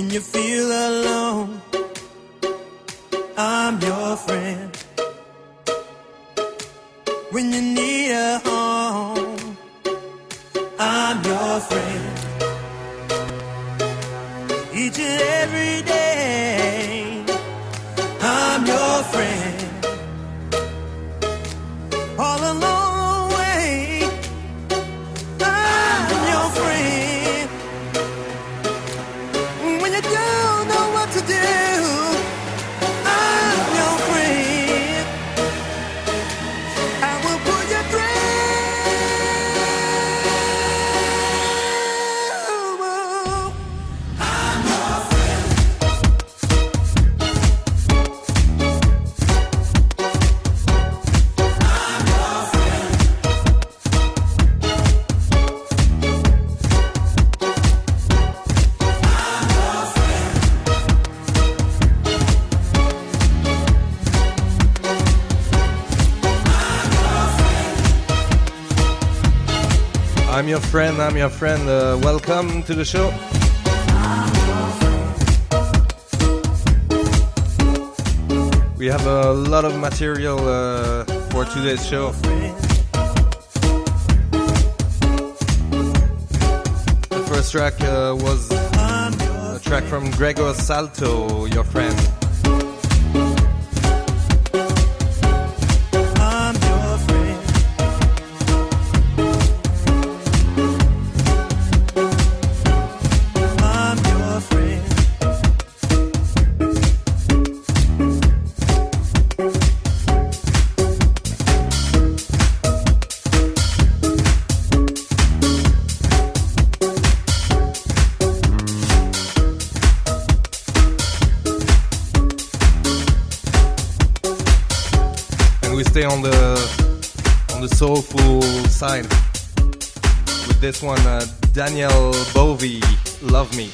When you feel alone, I'm your friend. When you need a home, I'm your friend. Each and every day. your friend, I'm your friend. Uh, welcome to the show. We have a lot of material uh, for today's show. The first track uh, was a track from Gregor Salto, your friend. sign with this one, uh, Daniel Bovie, Love Me.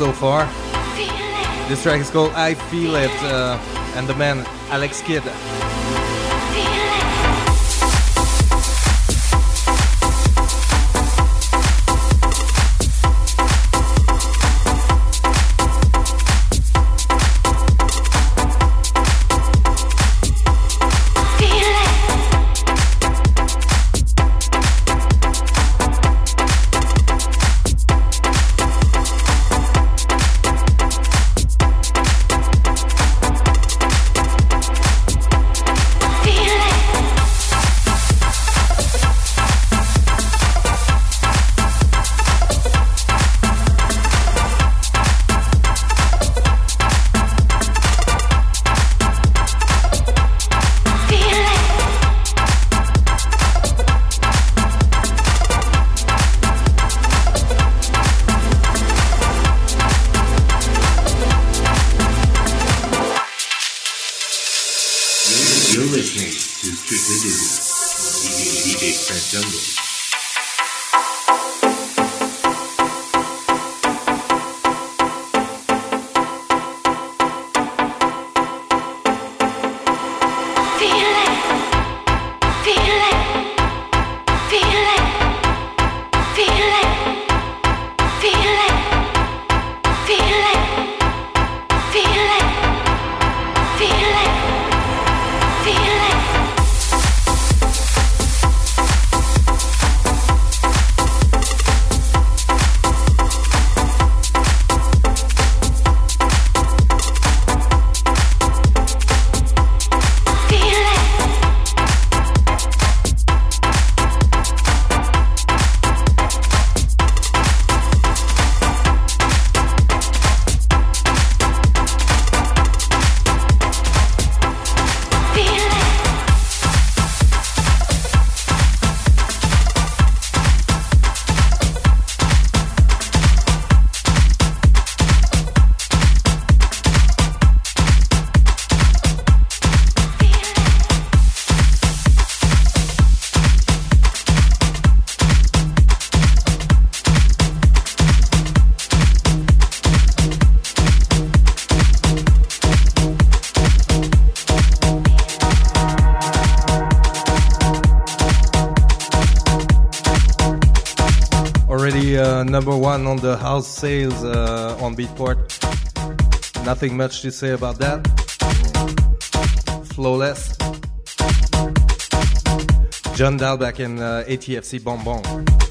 So far. This track is called I Feel It, uh, and the man Alex Kidd. Number one on the house sales uh, on Beatport. Nothing much to say about that. Flawless. John Dahlback and uh, ATFC Bonbon.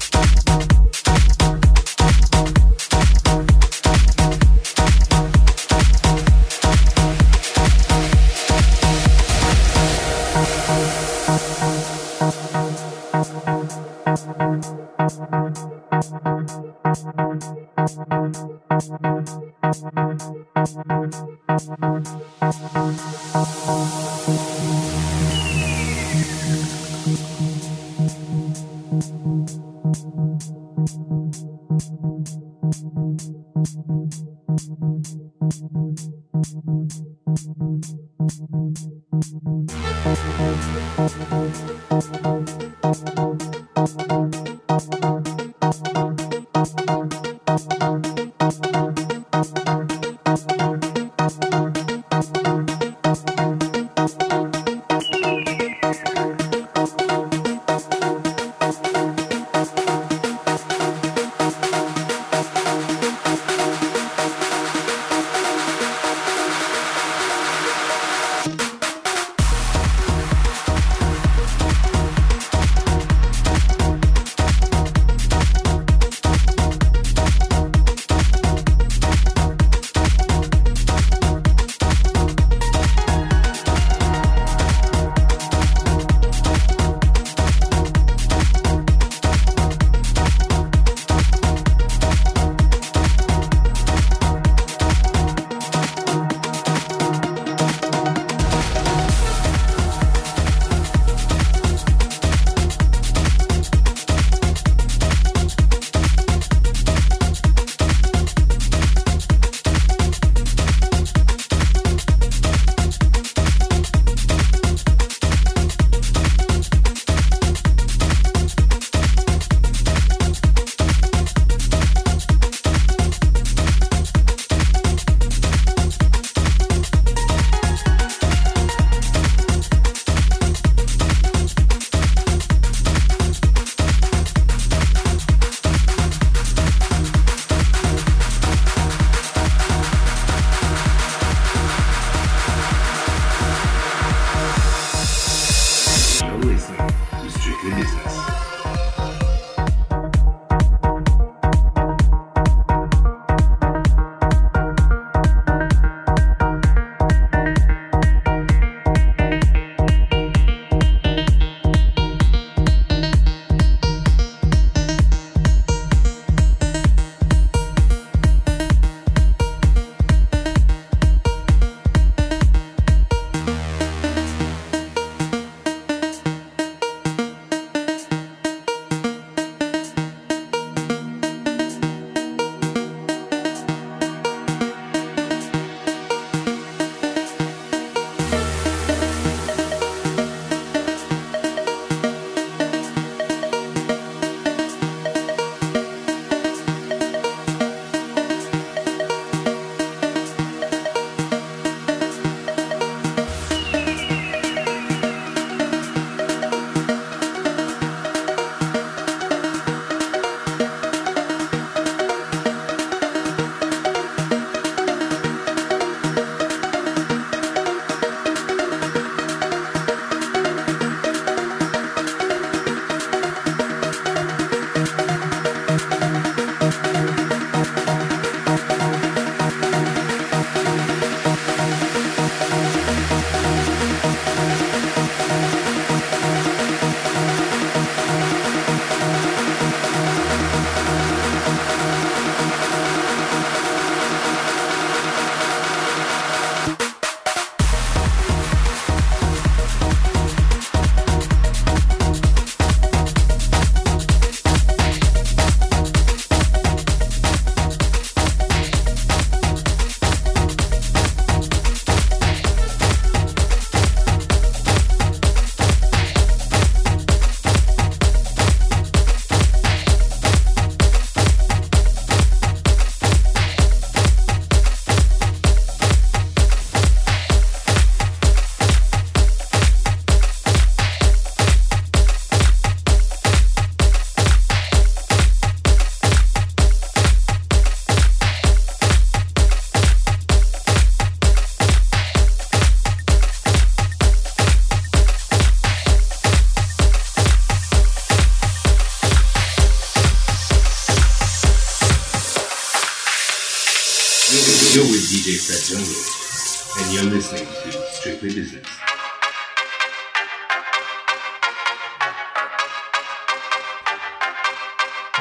Jungo, and you're listening to Strictly Business.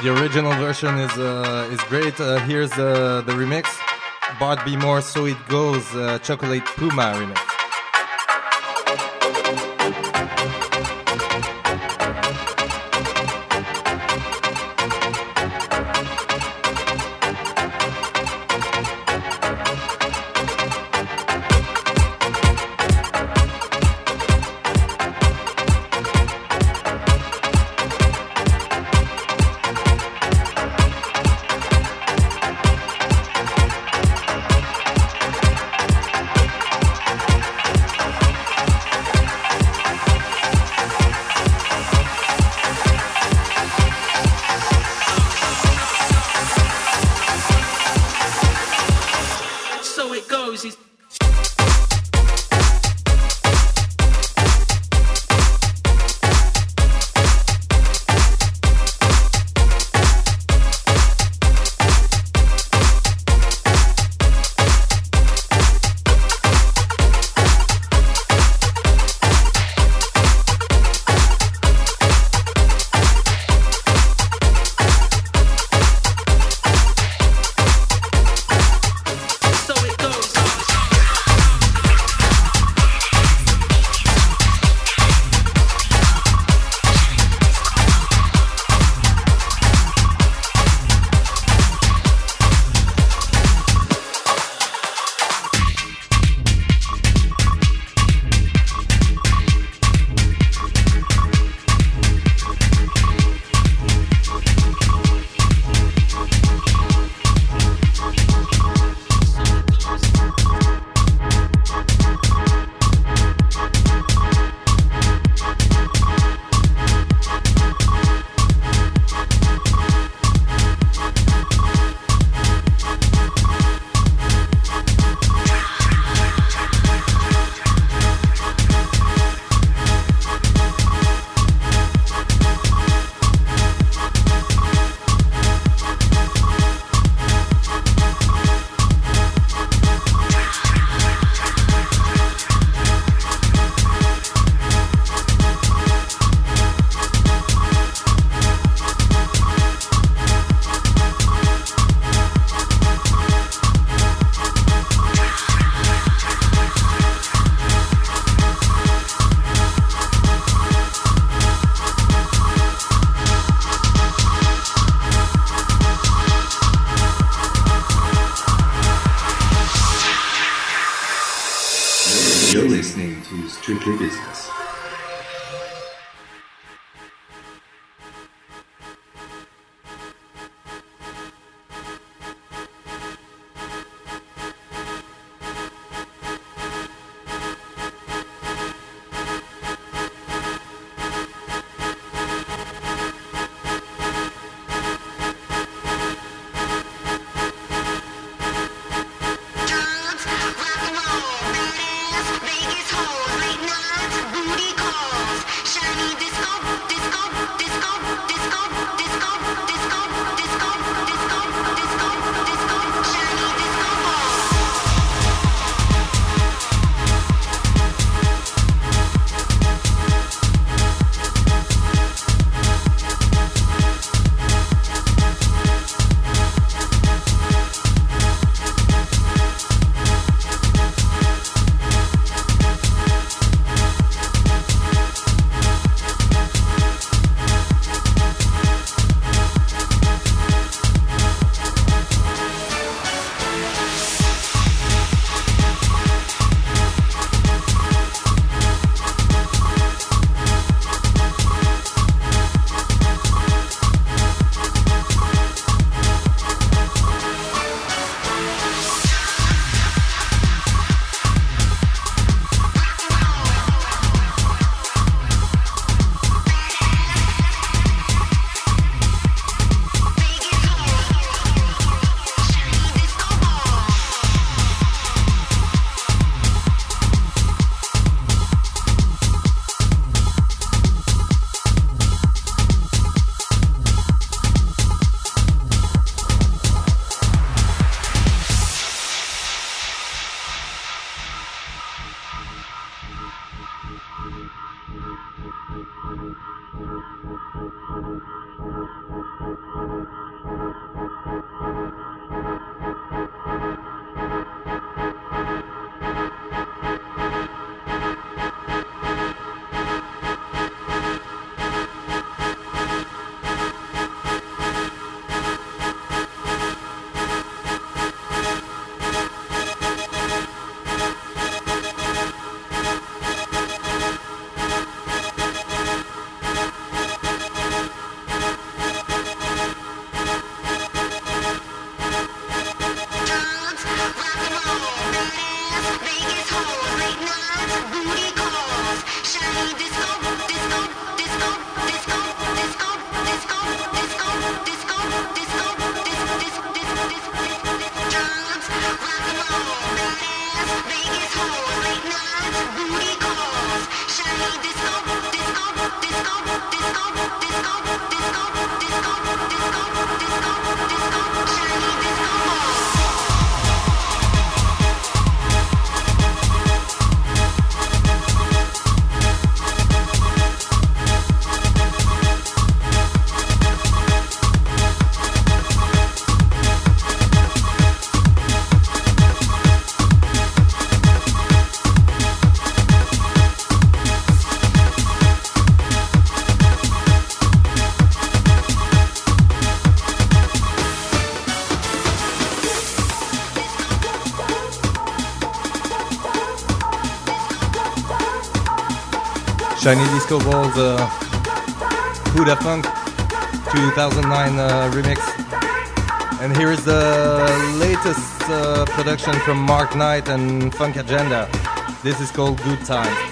The original version is uh, is great. Uh, here's the the remix. Bart B More, So It Goes, uh, Chocolate Puma remix. Shiny Disco Balls uh, Who Da Funk 2009 uh, remix. And here is the latest uh, production from Mark Knight and Funk Agenda. This is called Good Times.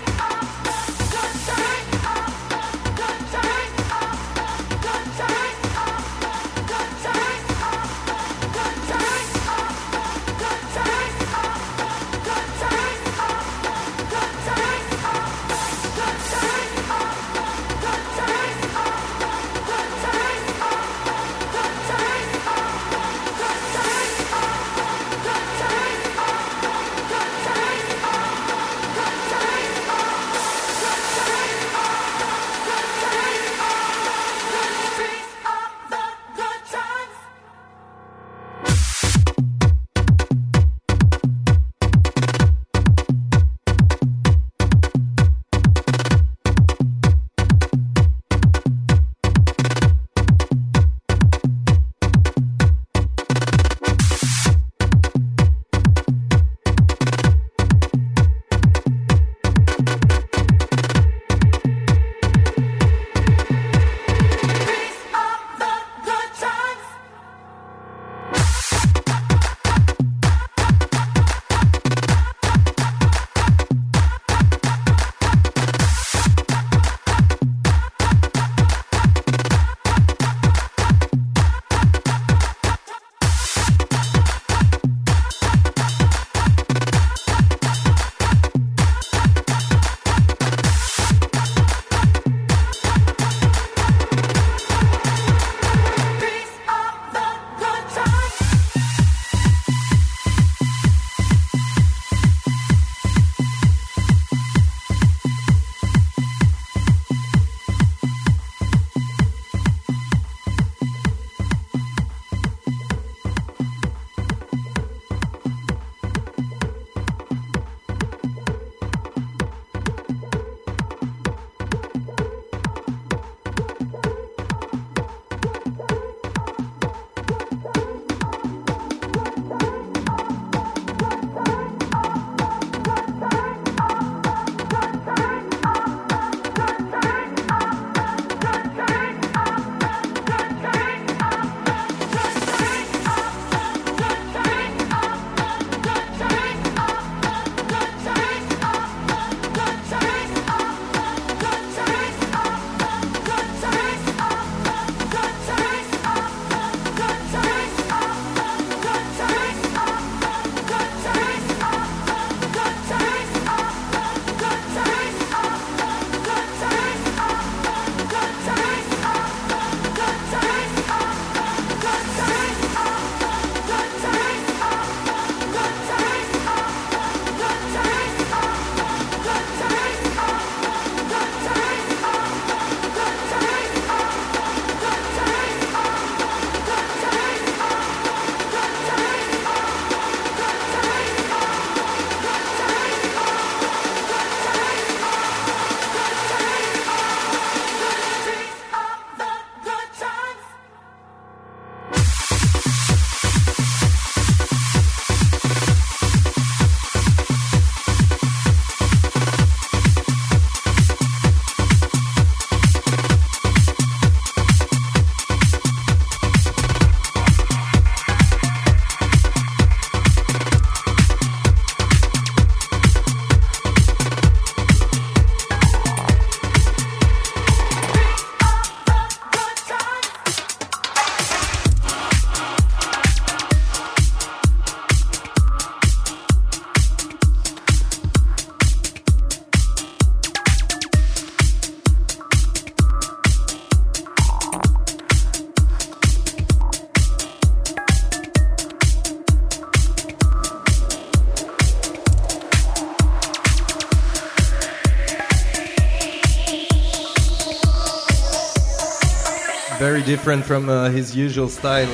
Different from uh, his usual style,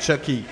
Chuckie.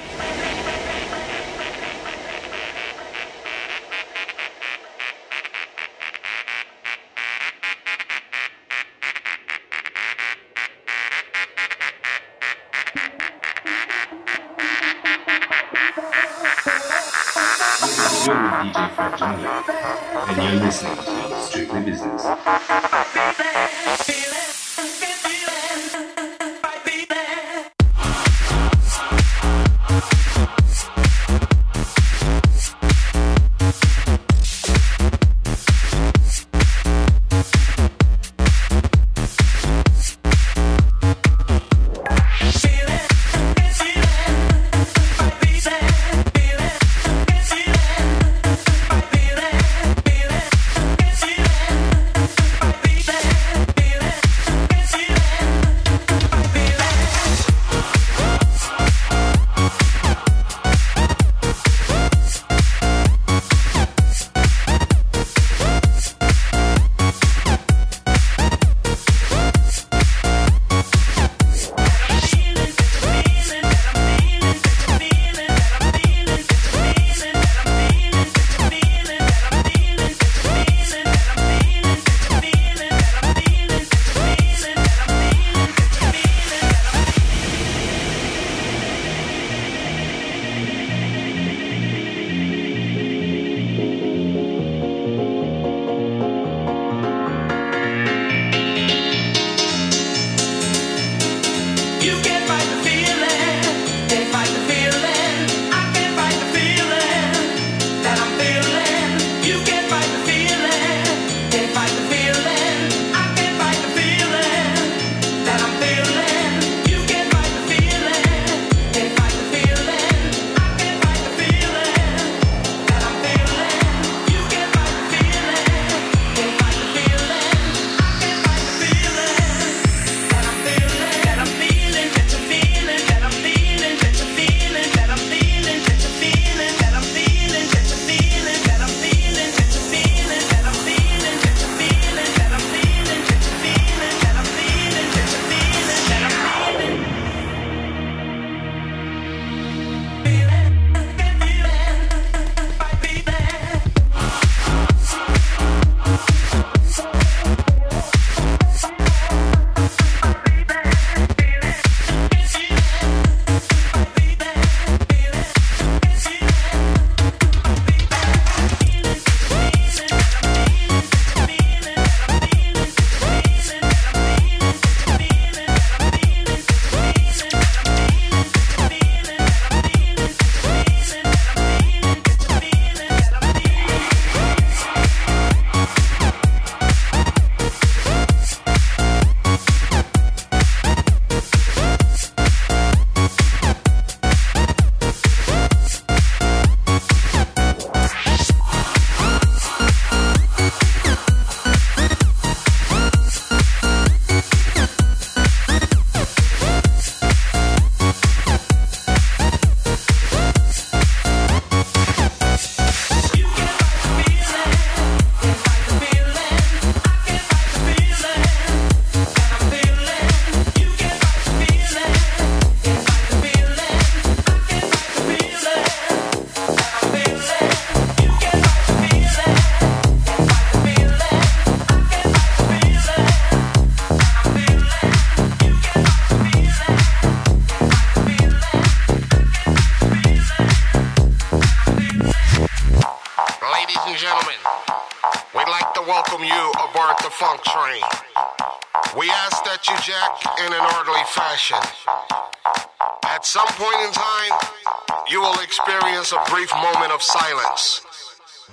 A brief moment of silence.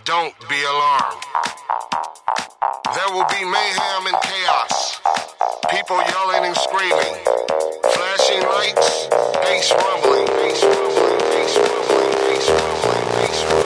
Don't be alarmed. There will be mayhem and chaos. People yelling and screaming. Flashing lights, bass rumbling, bass rumbling, bass rumbling, bass rumbling, bass rumbling.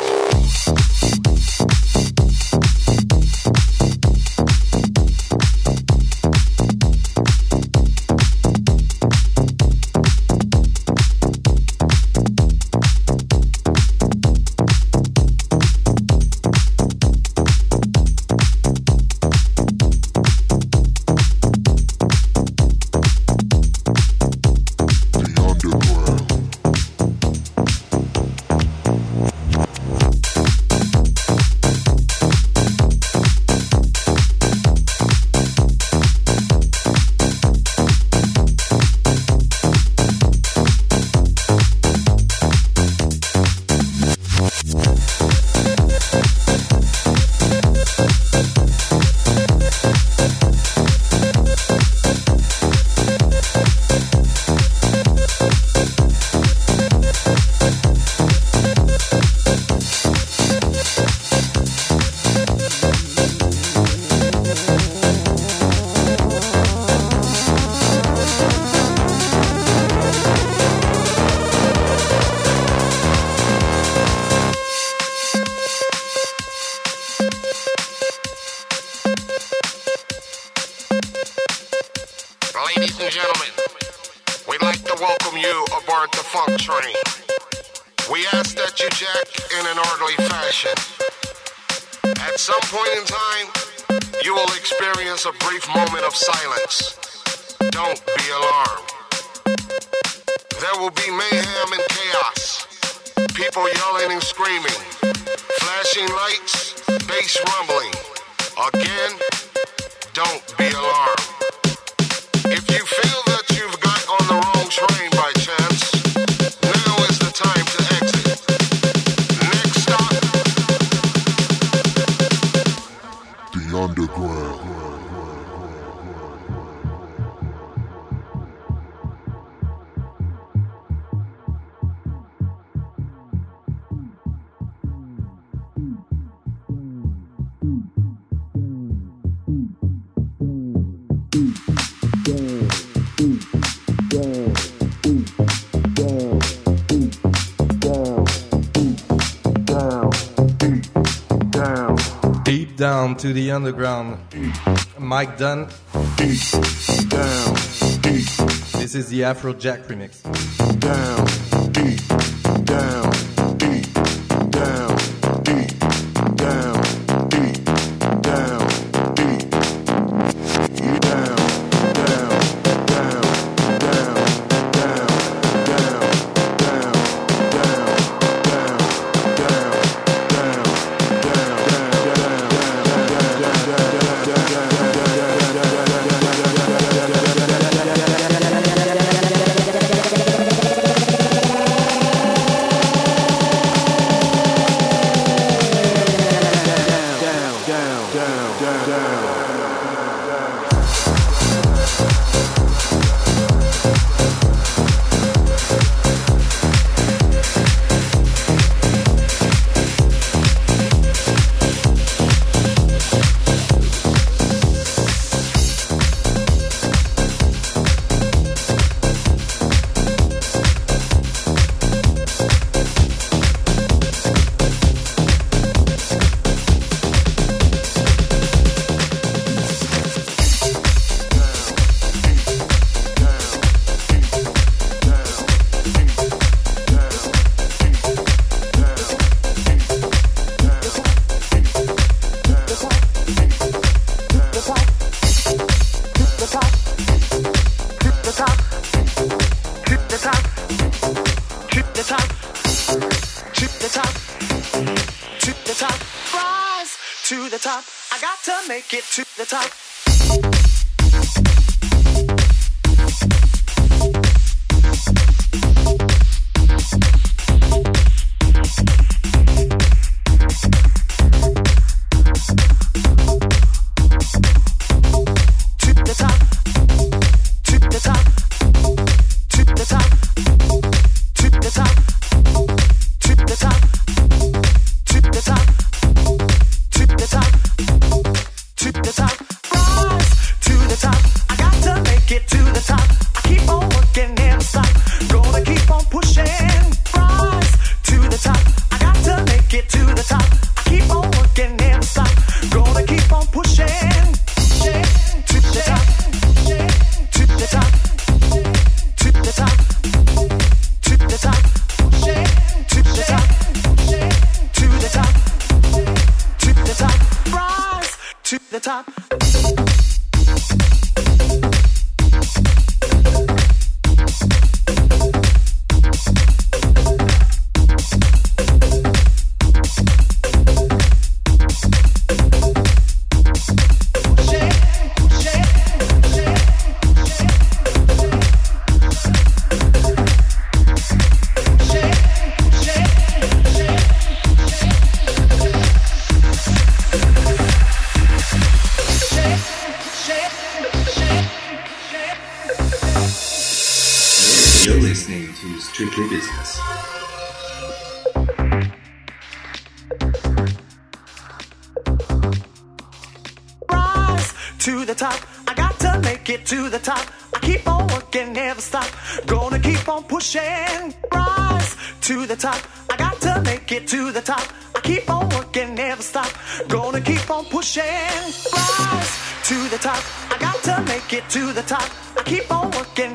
to the underground. Mike Dunn. Down. This is the Afrojack remix. Down. Down.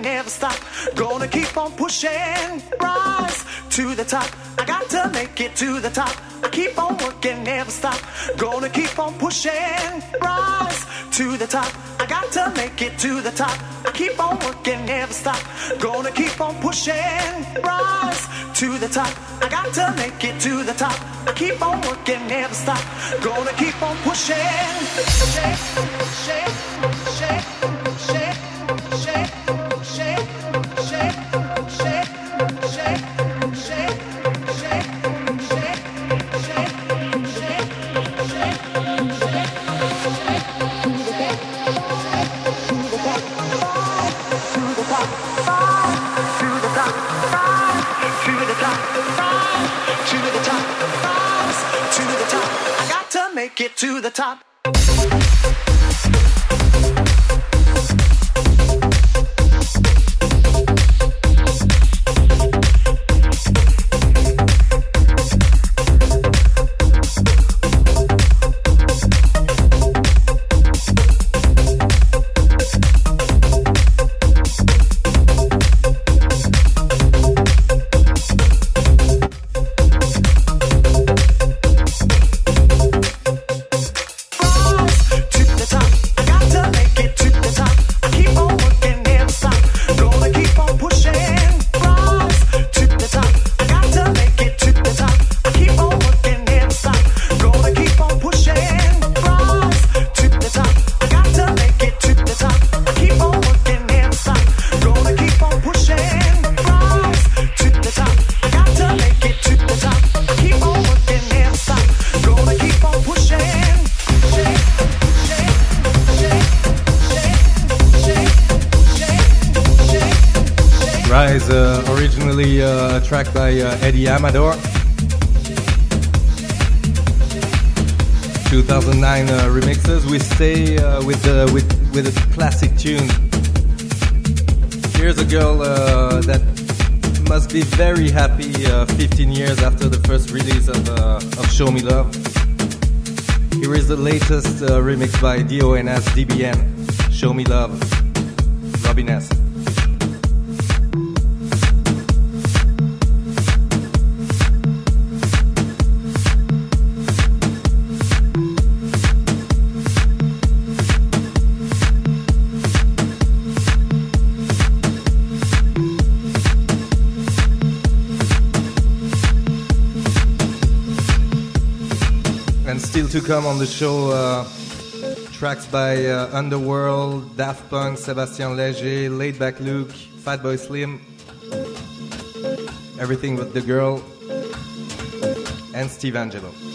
Never stop. Gonna keep on pushing. Rise to the top. I got to make it to the top. I keep on working, never stop. Gonna keep on pushing. Rise to the top. I got to make it to the top. I keep on working, never stop. Gonna keep on pushing. Rise to the top. I got to make it to the top. I keep on working, never stop. Gonna keep on pushing. Shake, shake, get to the top. Track by uh, Eddie Amador. 2009 uh, remixes. We stay uh, with the with with a classic tune. Here's a girl uh, that must be very happy uh, 15 years after the first release of uh, of Show Me Love. Here is the latest remix by DONS DBN. Show Me Love. Robin S. to come on the show, uh, tracks by uh, Underworld, Daft Punk, Sébastien Léger, Laidback Luke, Fatboy Slim, Everything with the Girl, and Steve Angello.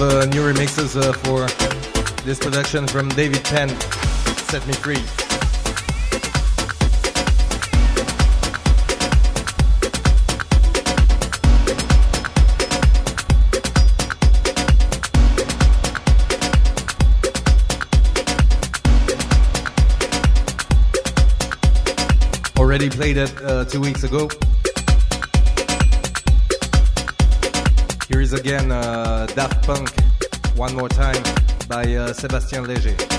Of uh, new remixes uh, for this production from David Penn, Set Me Free. Already played it uh, two weeks ago. Is again uh, Daft Punk, one more time by uh, Sébastien Léger.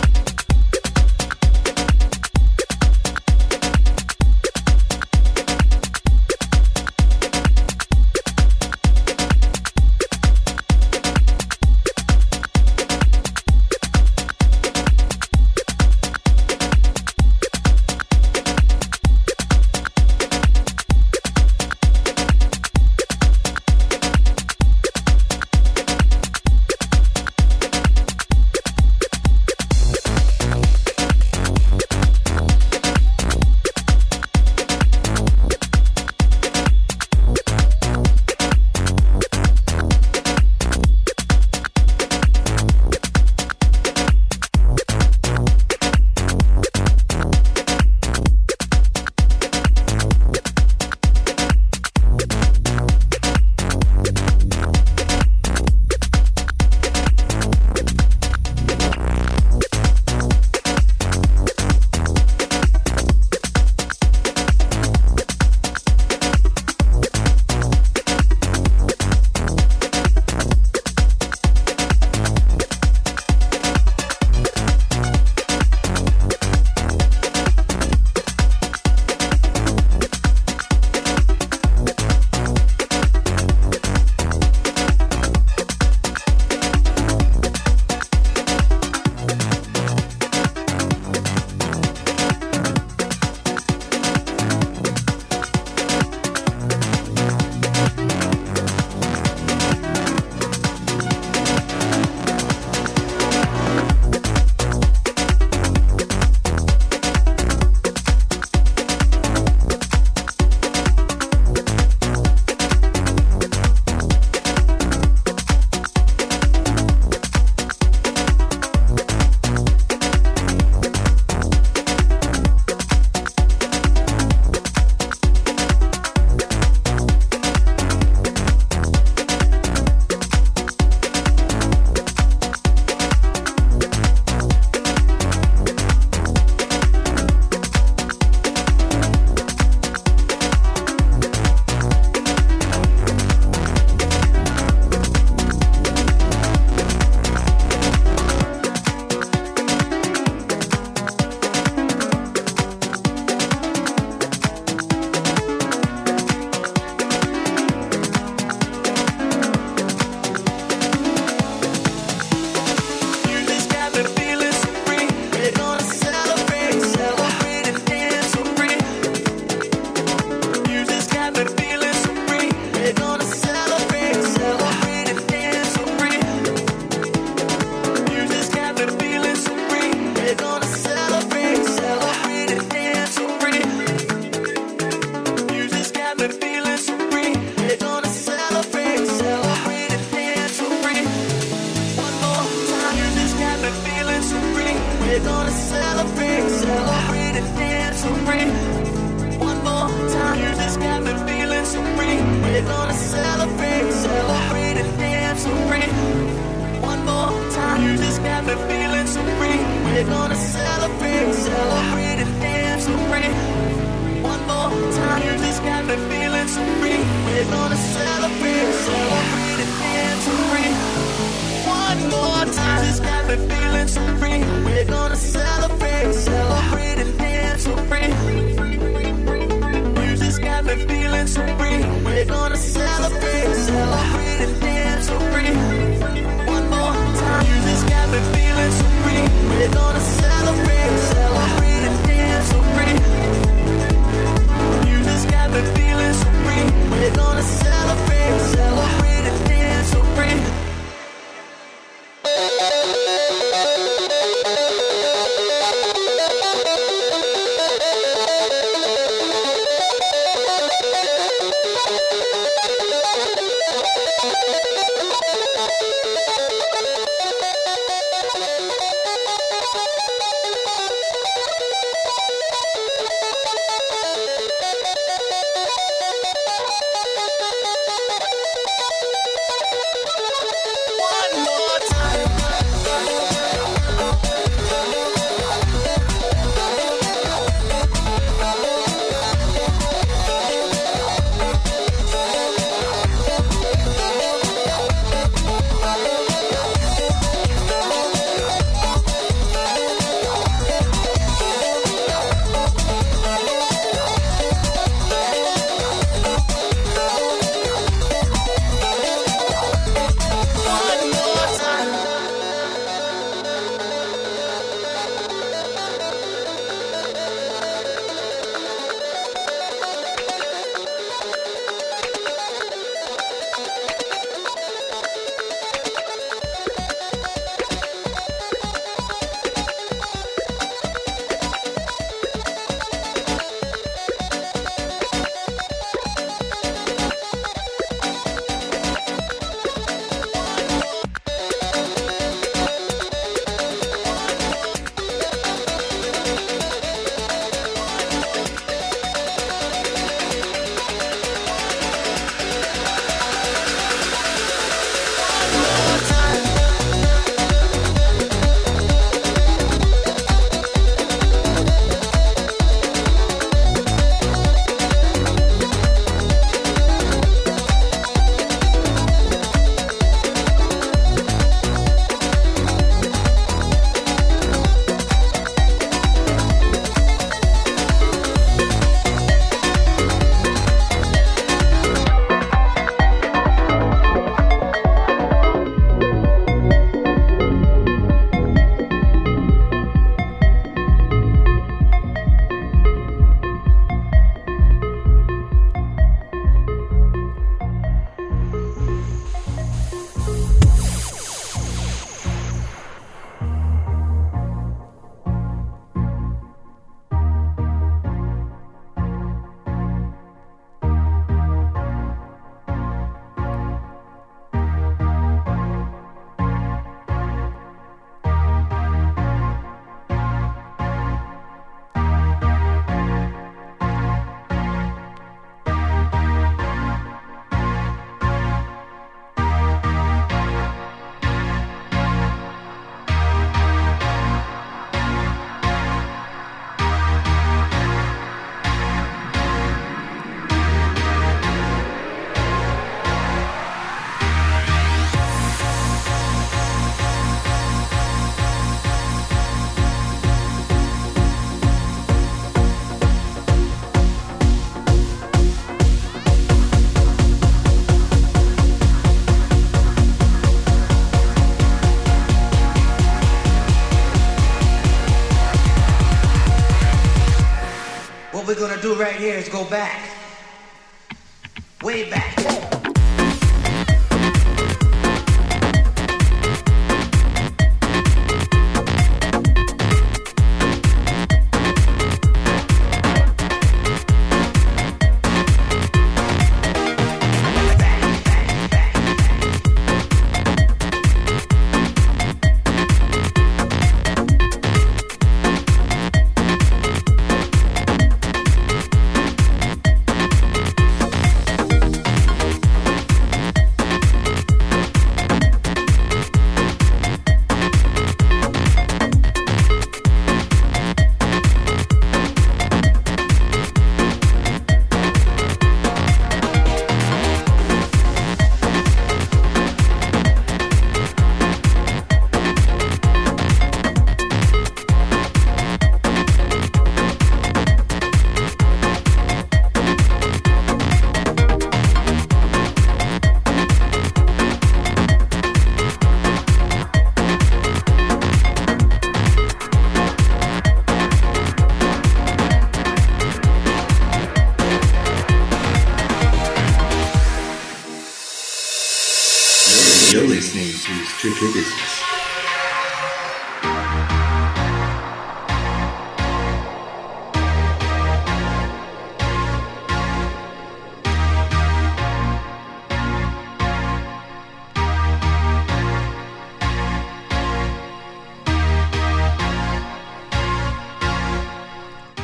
do right here is go back.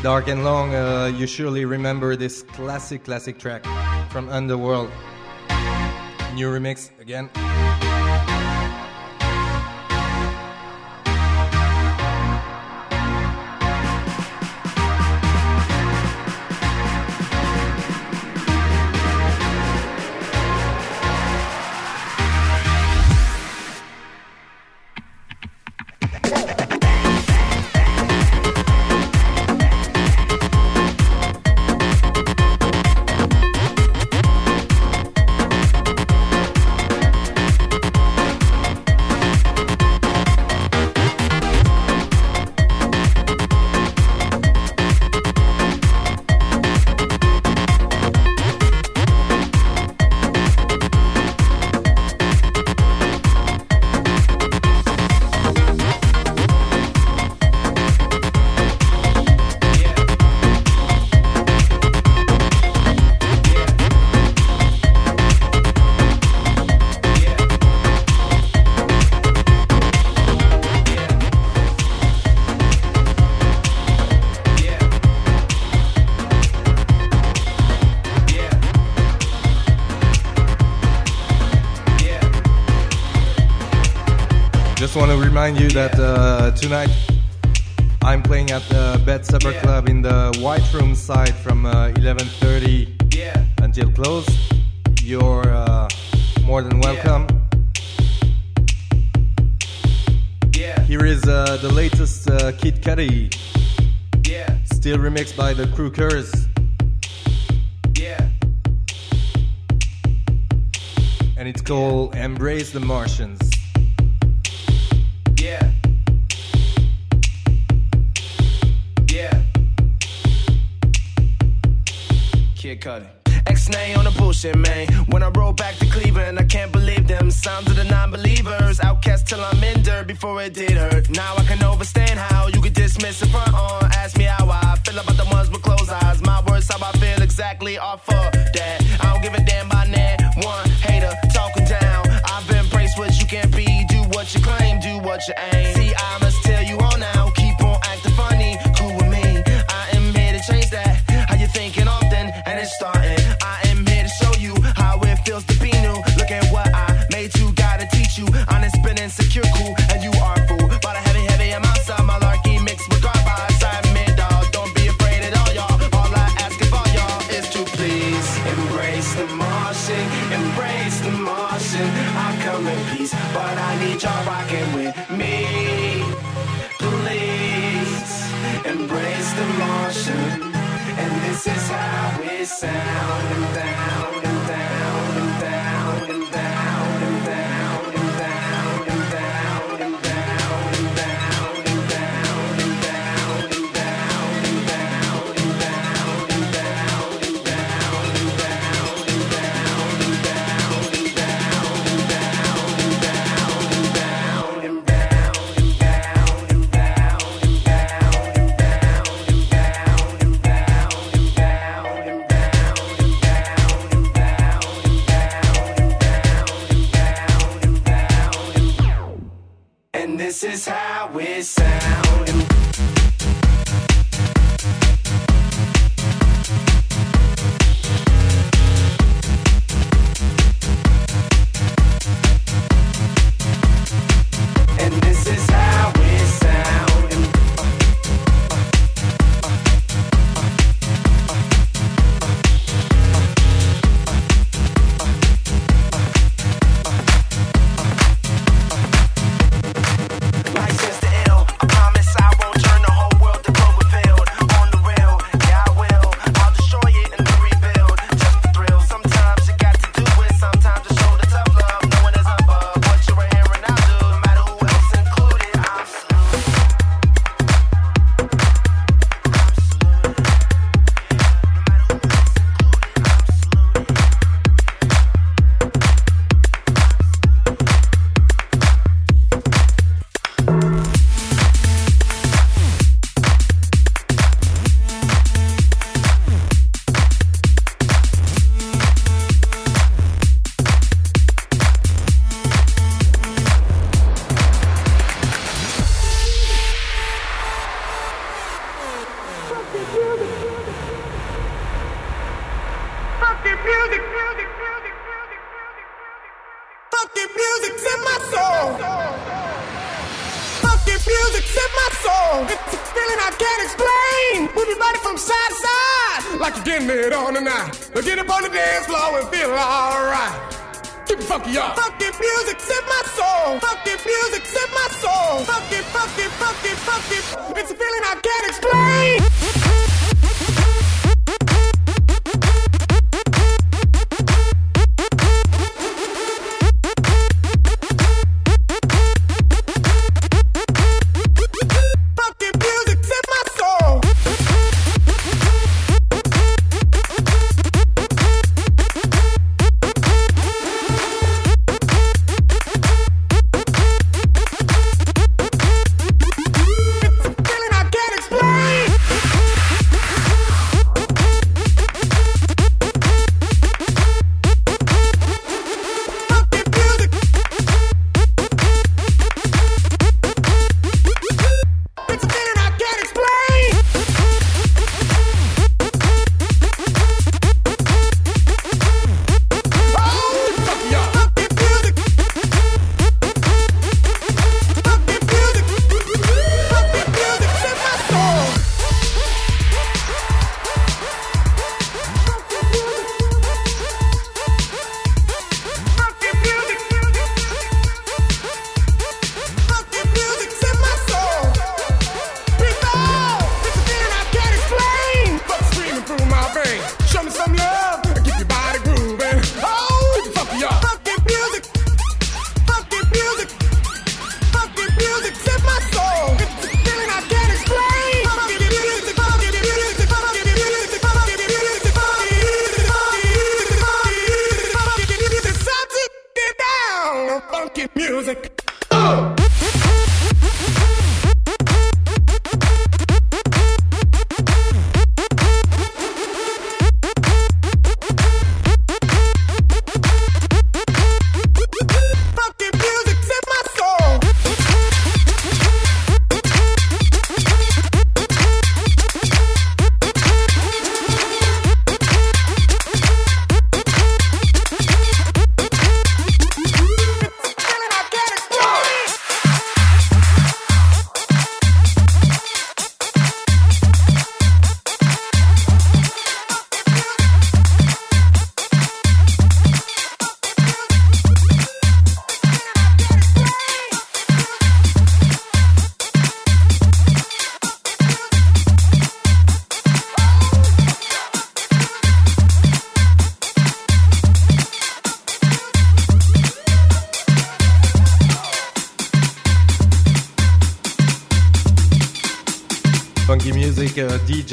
Dark and Long, uh, you surely remember this classic, classic track from Underworld. New remix again. remind you that uh, tonight I'm playing at the Bed Supper yeah. Club in the White Room side from uh, 11:30 yeah. until close. You're uh, more than welcome. Yeah. Here is the latest Kid Cudi. Still remixed by the Crookers. and it's called Embrace the Martians. Is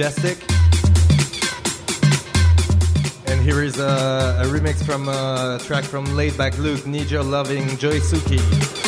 Majestic. And here is a, a remix from a track from Laidback Luke, Need Your Loving, Joy Suki.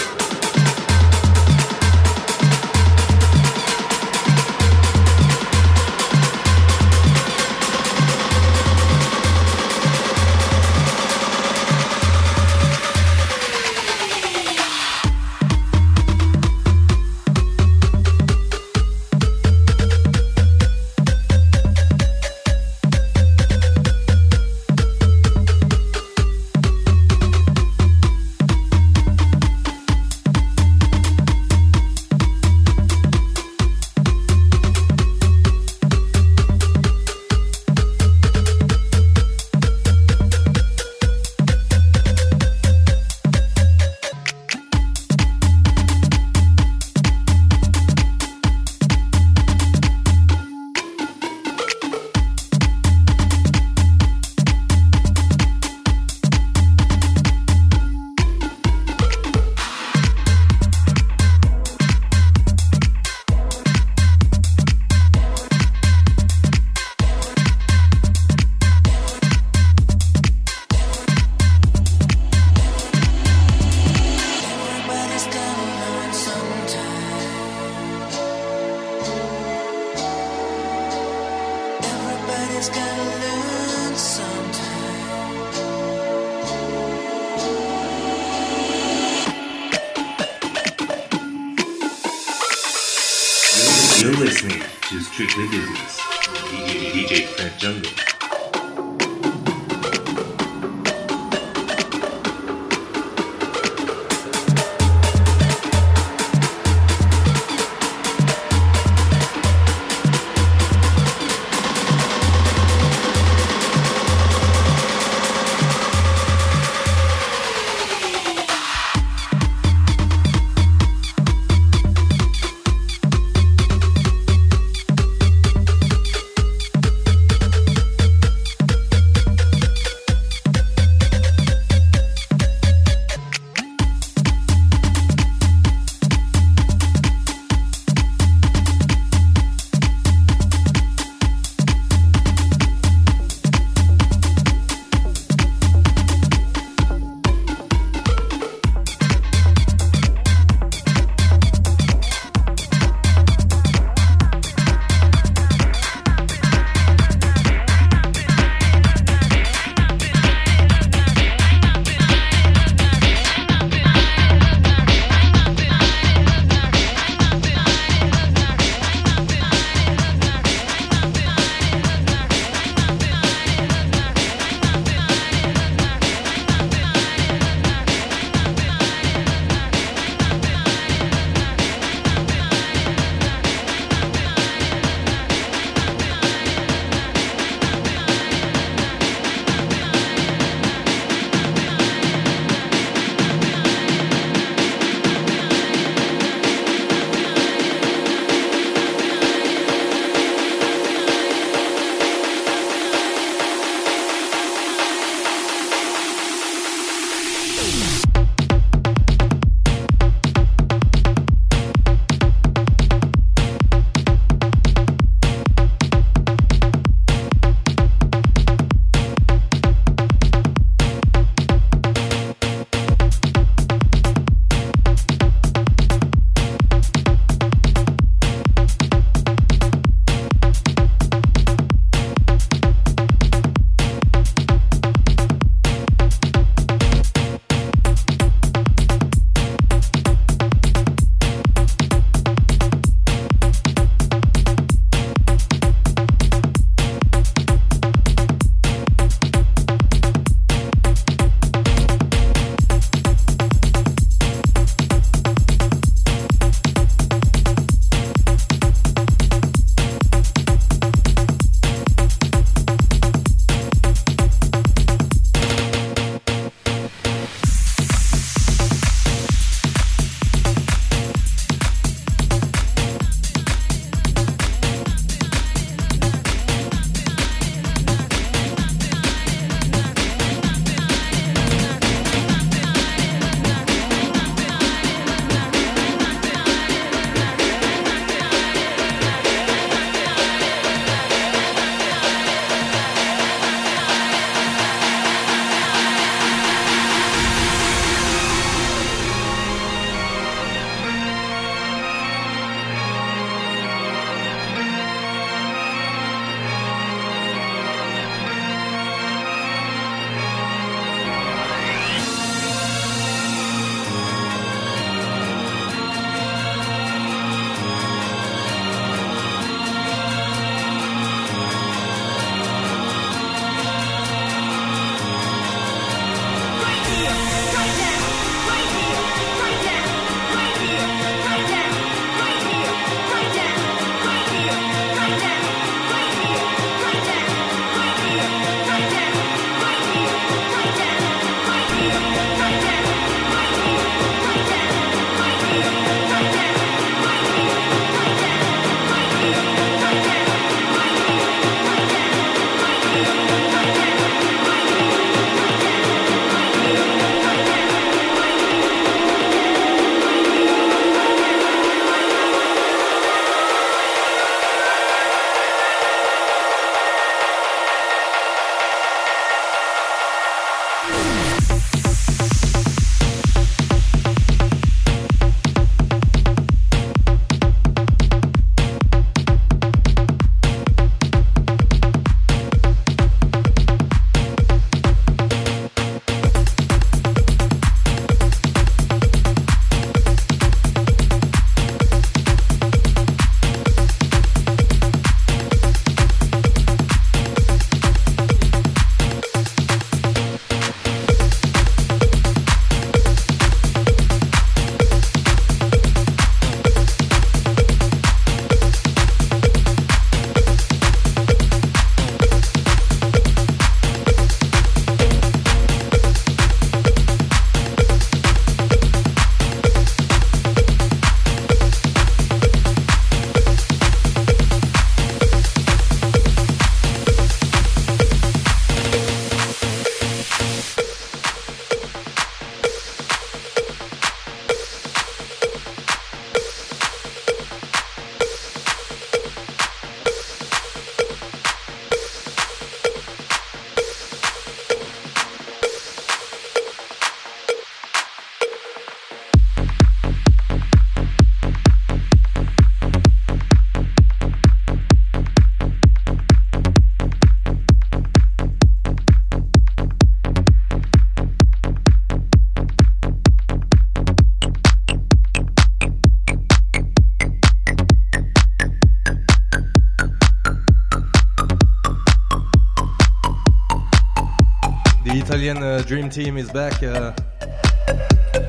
Uh, Dream Team is back. Uh,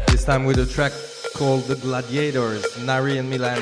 this time with a track called The Gladiators, Nari and Milan.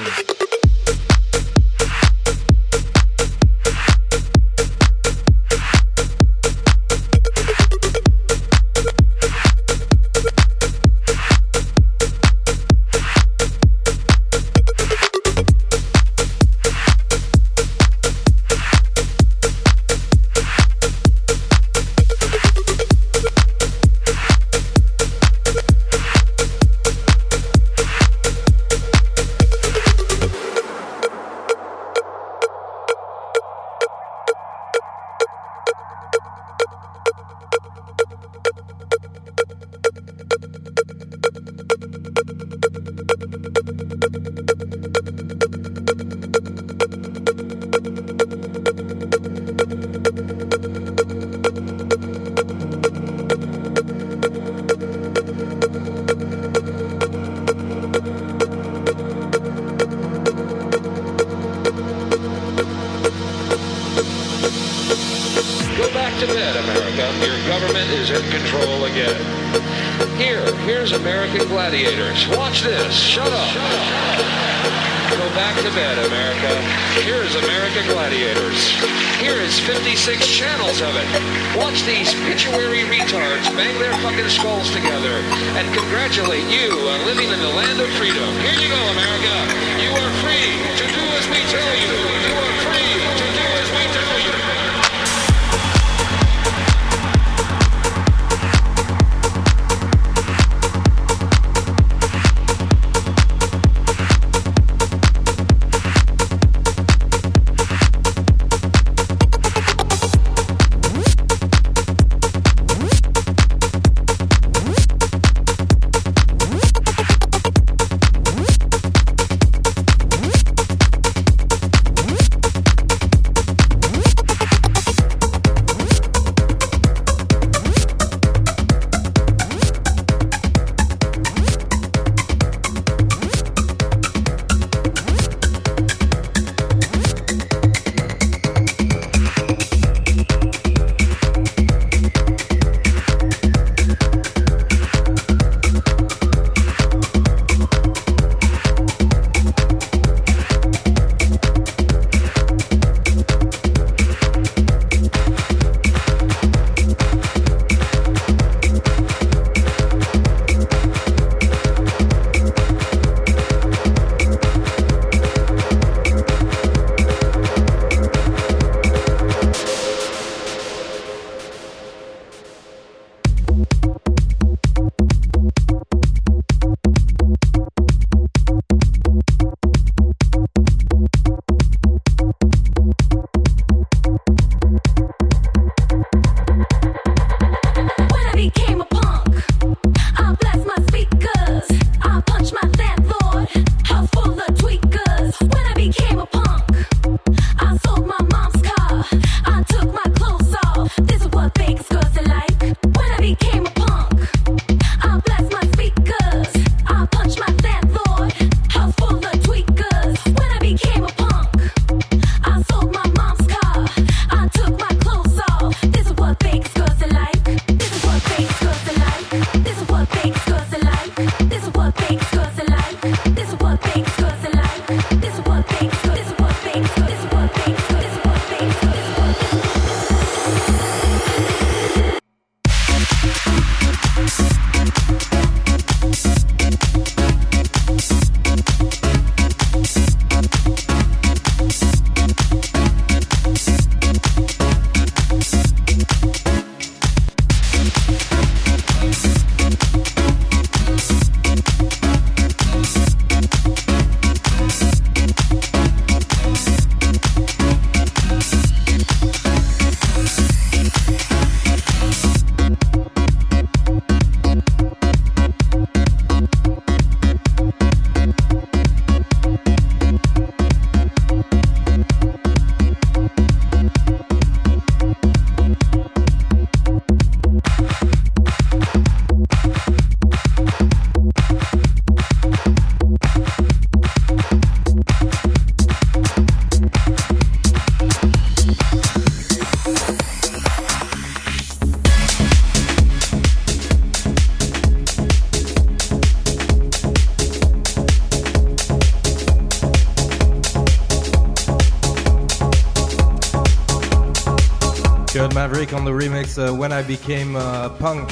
Maverick on the remix uh, When I Became uh, Punk,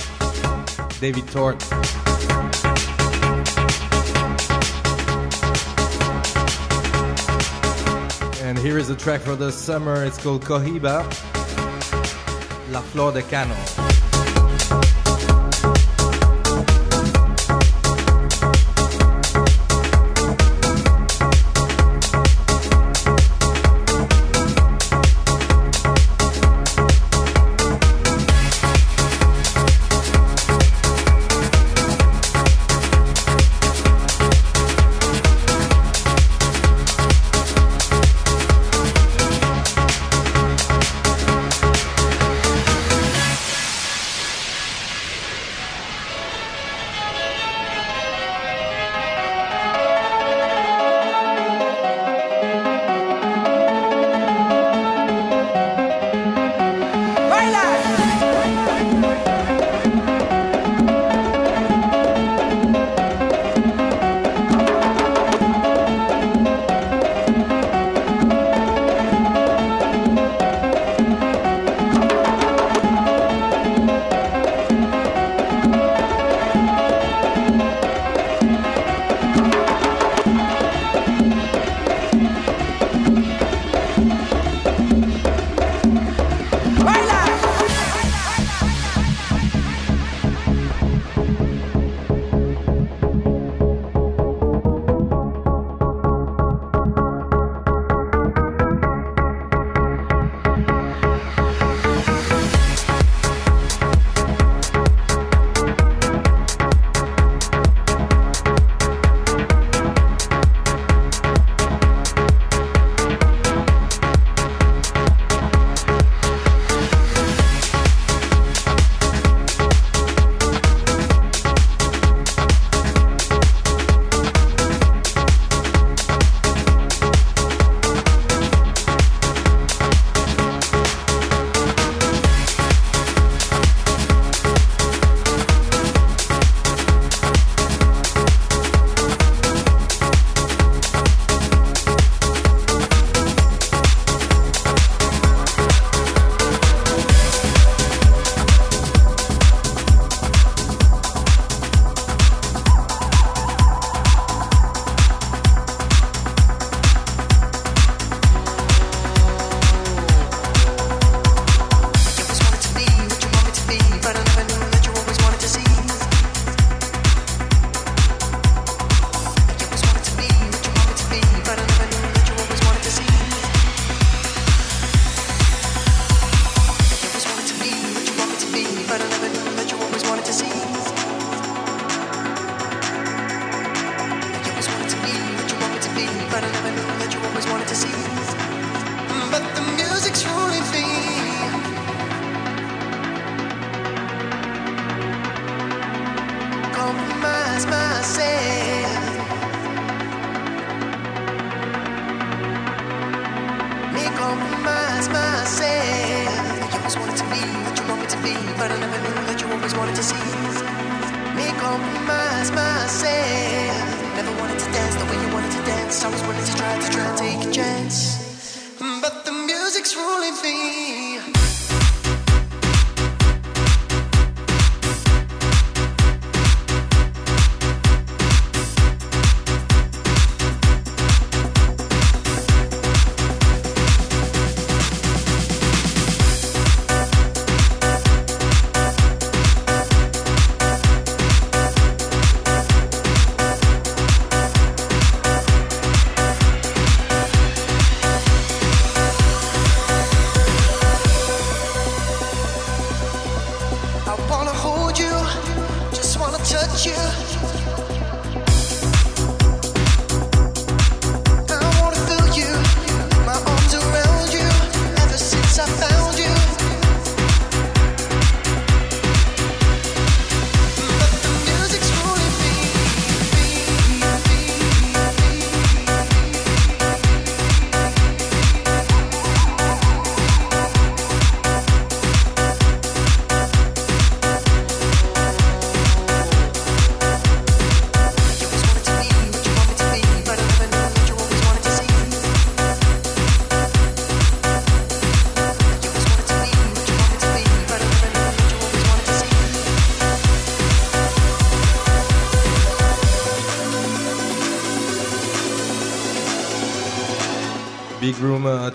David Tort. And here is a track for the summer, it's called Cohiba, La Flor de Cano.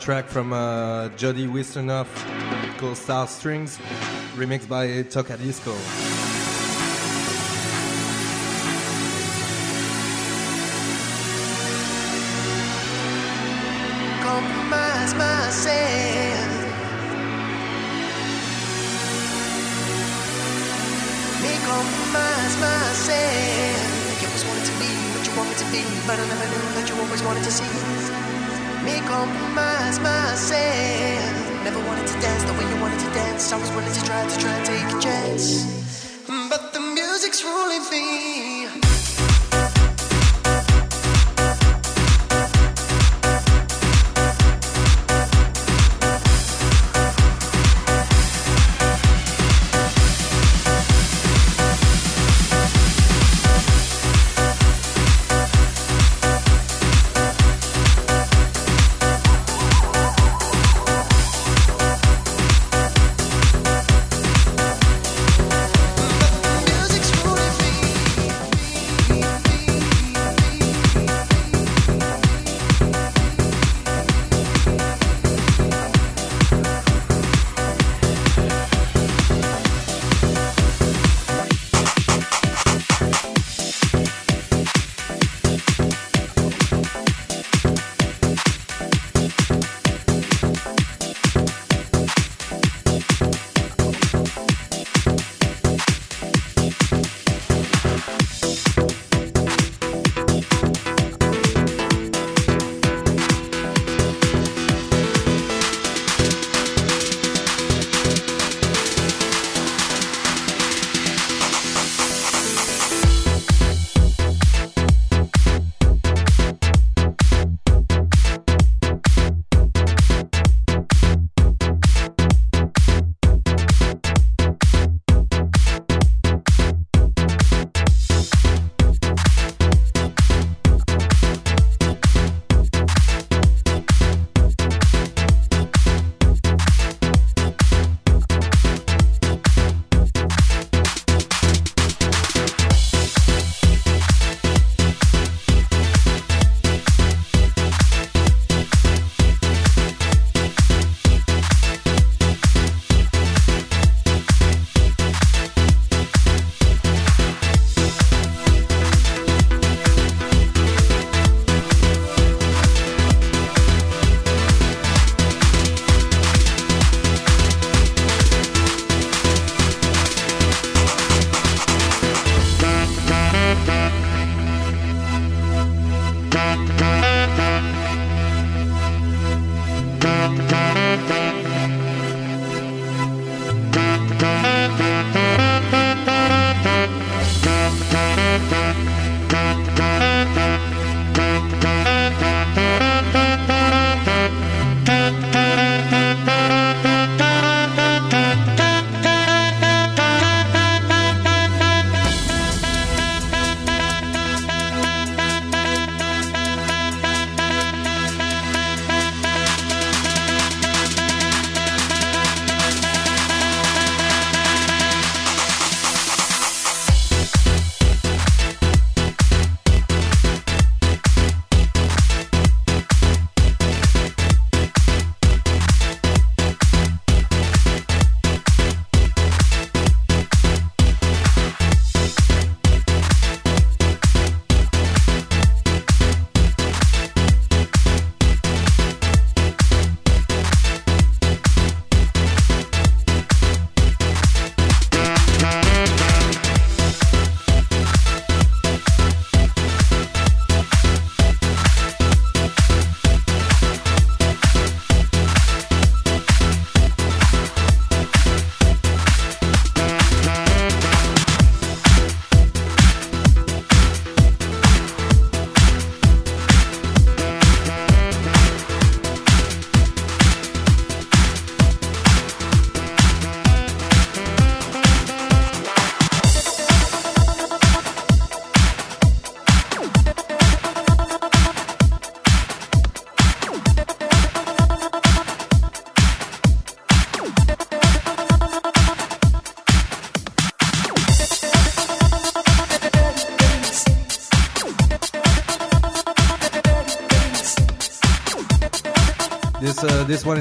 Track from uh, Jody Wisternoff called Star Strings, remixed by Tocadisco. but I never knew that you always wanted to see. Me compromise myself. Never wanted to dance the way you wanted to dance. I was willing to try to try and take a chance,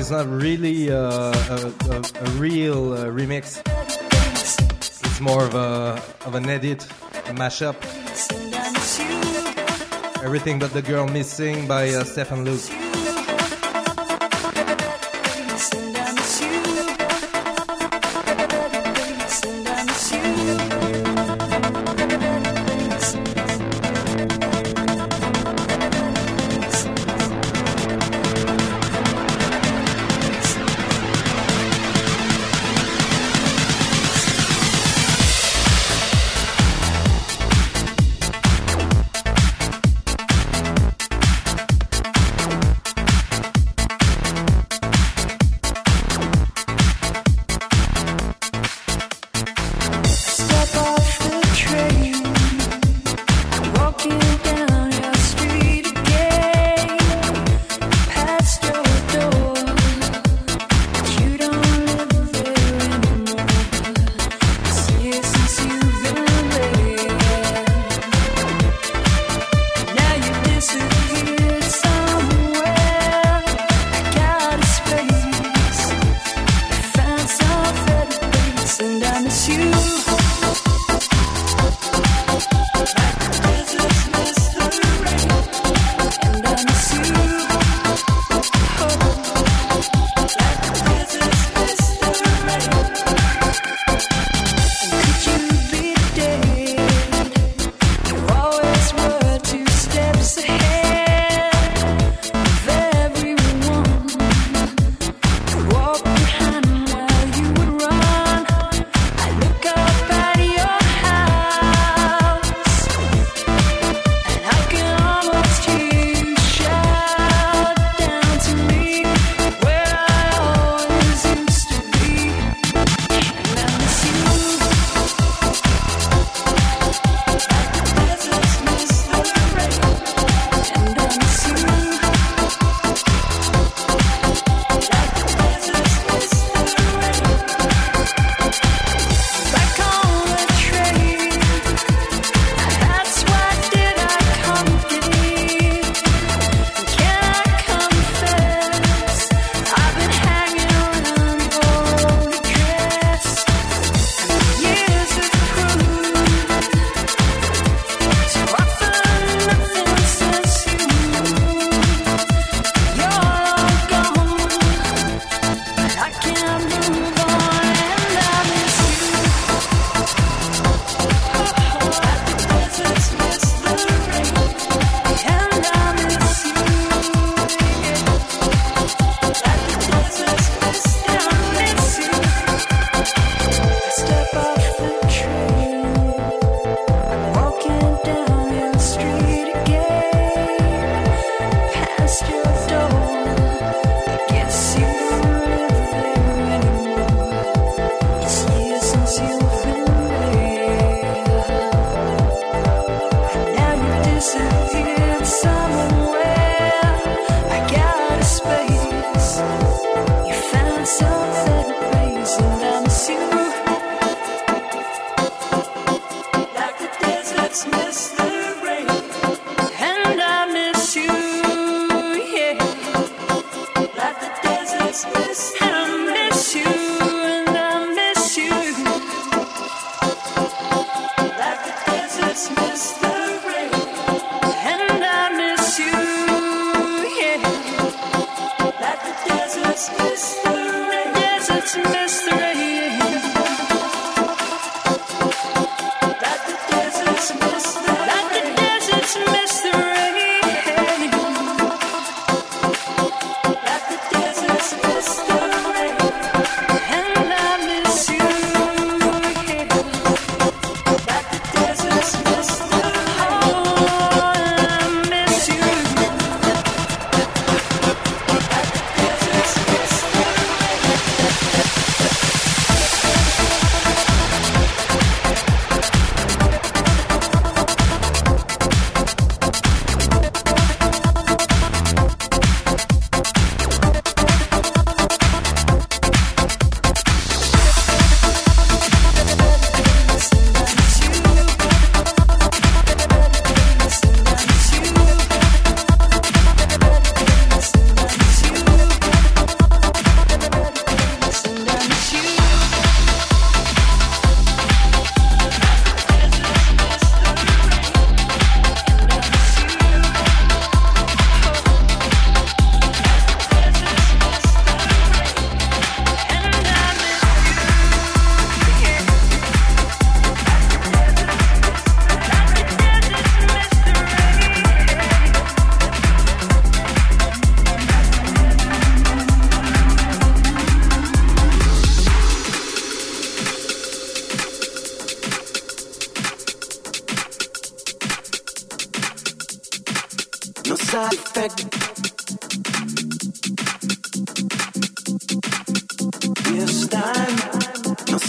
is not really uh, a, a, a real uh, remix. It's more of a of an edit, a mashup. Everything but the girl missing by uh, Stefan Luke.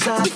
up.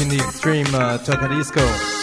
In the extreme uh, Tocadisco.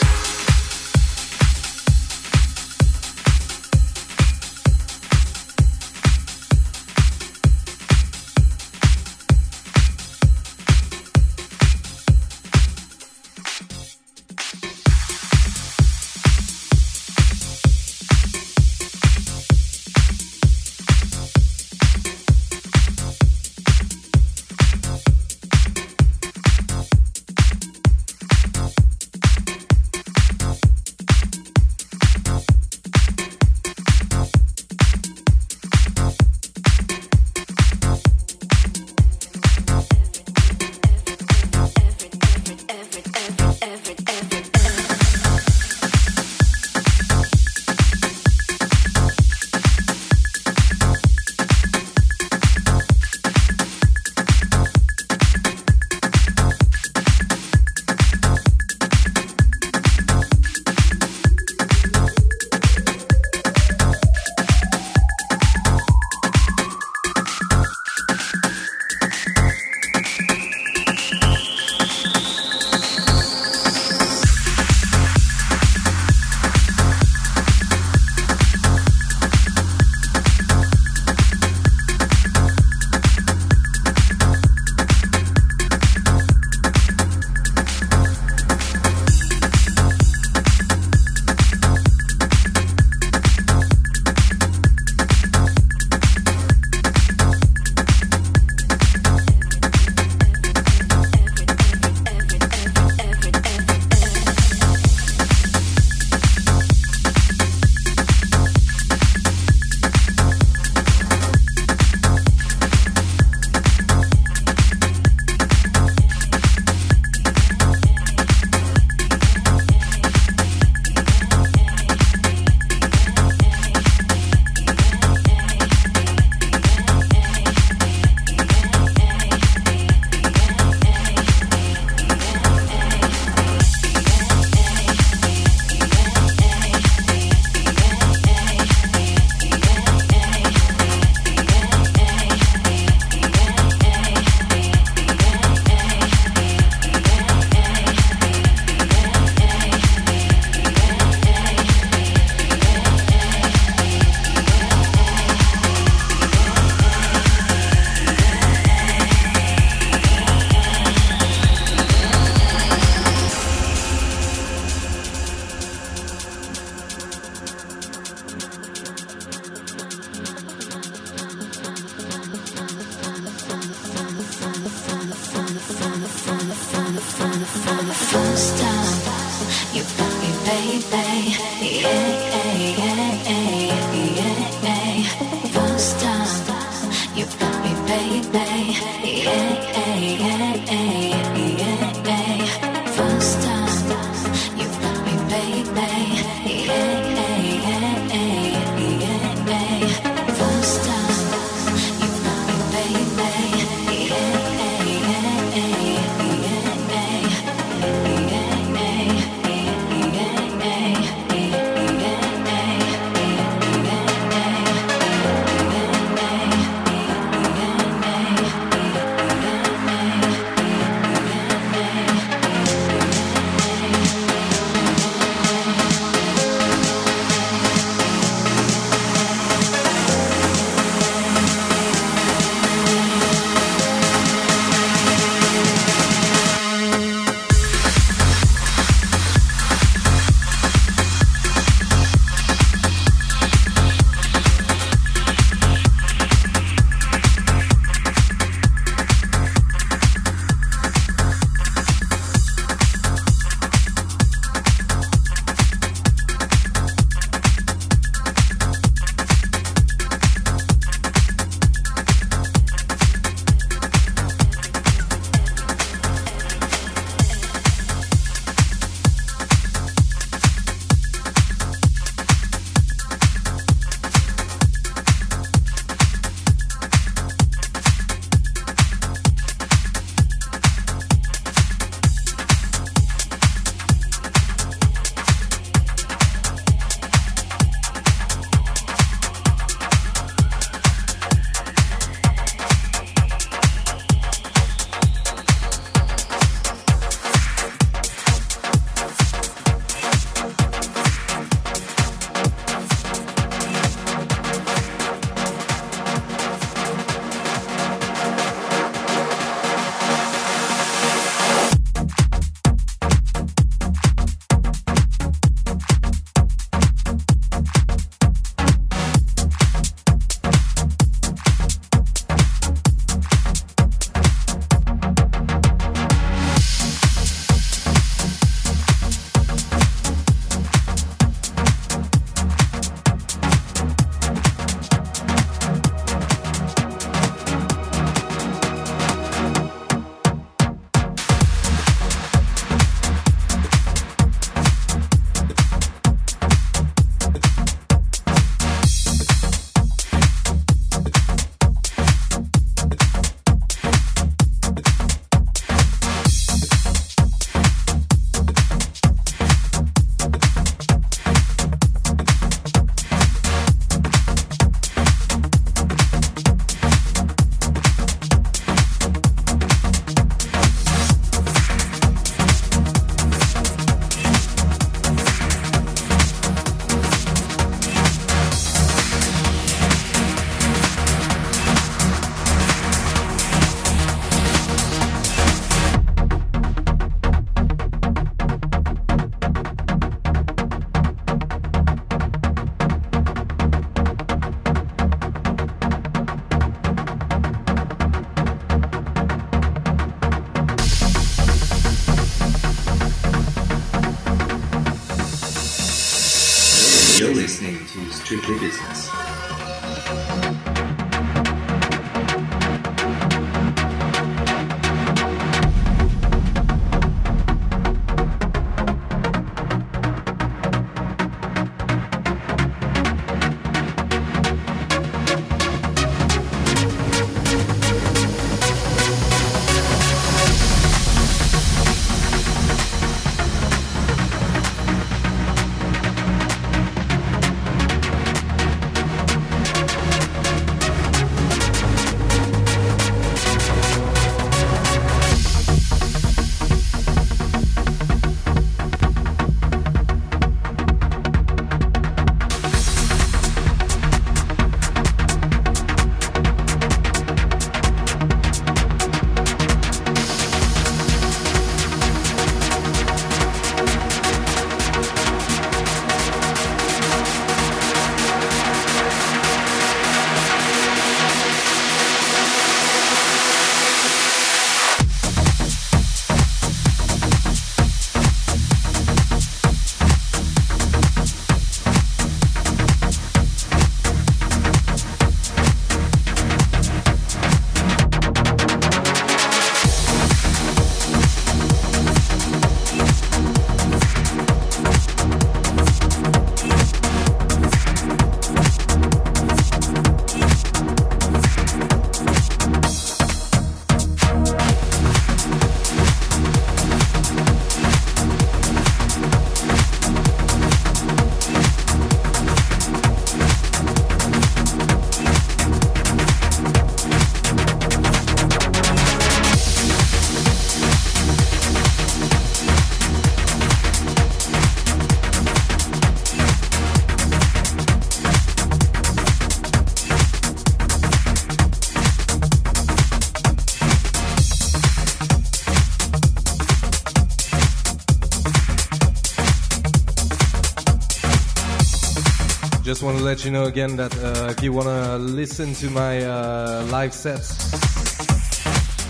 Just want to let you know again that uh, if you want to listen to my uh, live sets,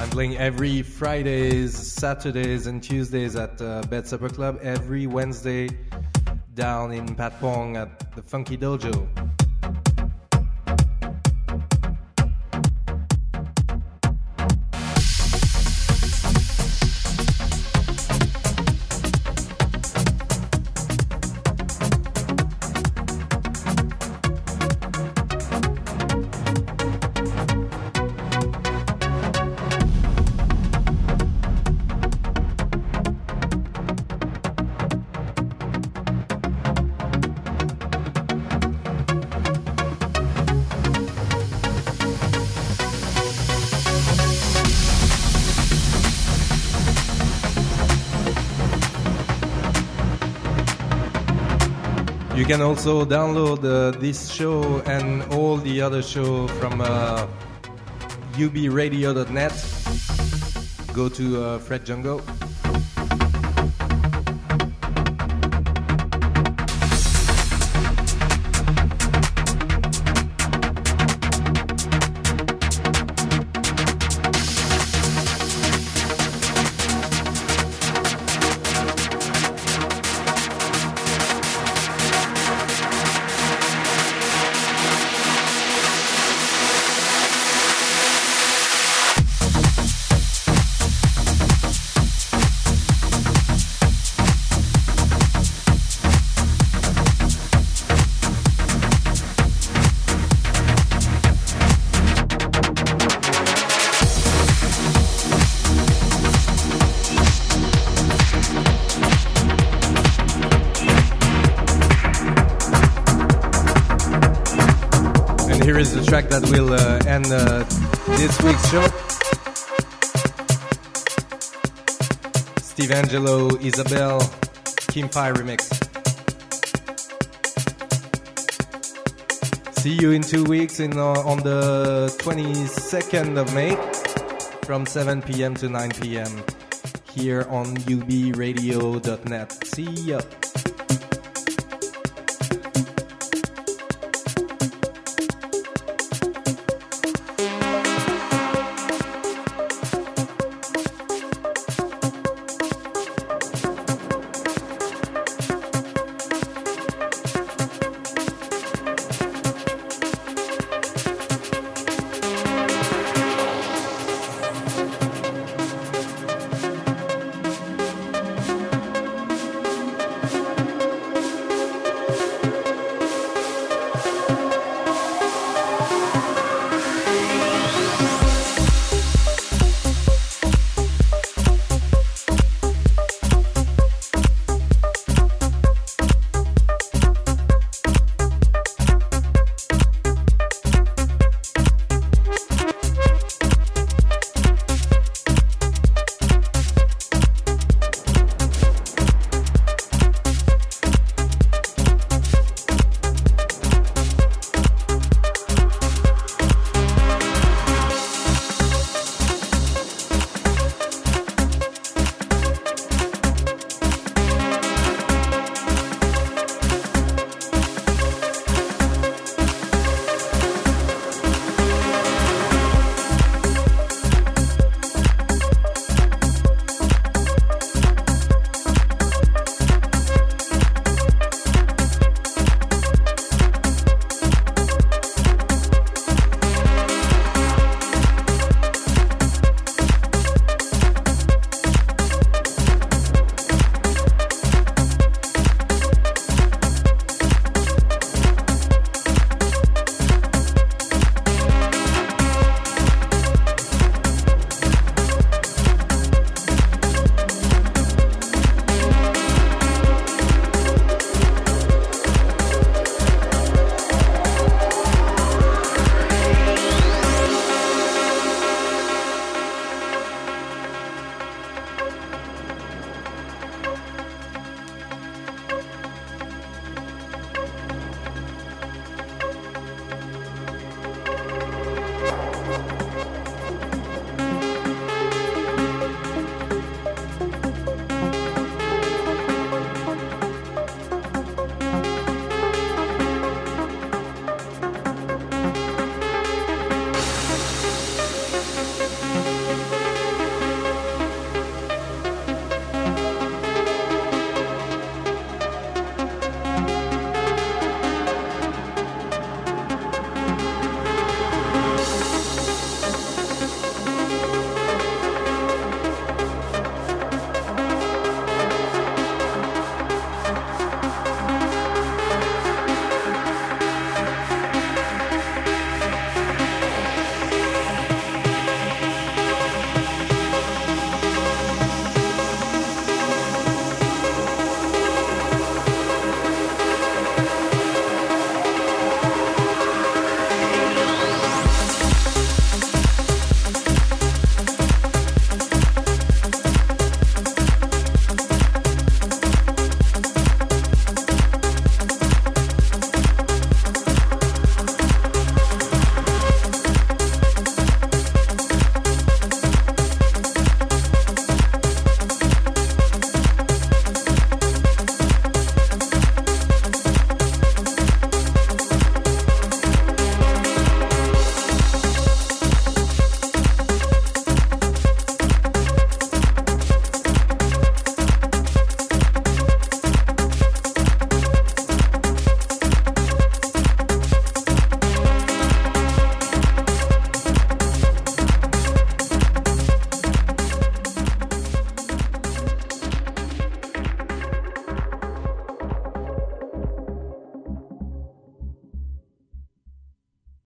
I'm playing every Fridays, Saturdays, and Tuesdays at uh, Bed Supperclub. Every Wednesday down in Patpong at the Funky Dojo. Can also download uh, this show and all the other show from uh, ubradio.net. Go to uh, Fred Jungo. Track that will uh, end uh, this week's show. Steve Angello, Isabel, Kim Fai remix. See you in two weeks in uh, on the 22nd of May from 7 p.m. to 9 p.m. here on ubradio.net. See ya.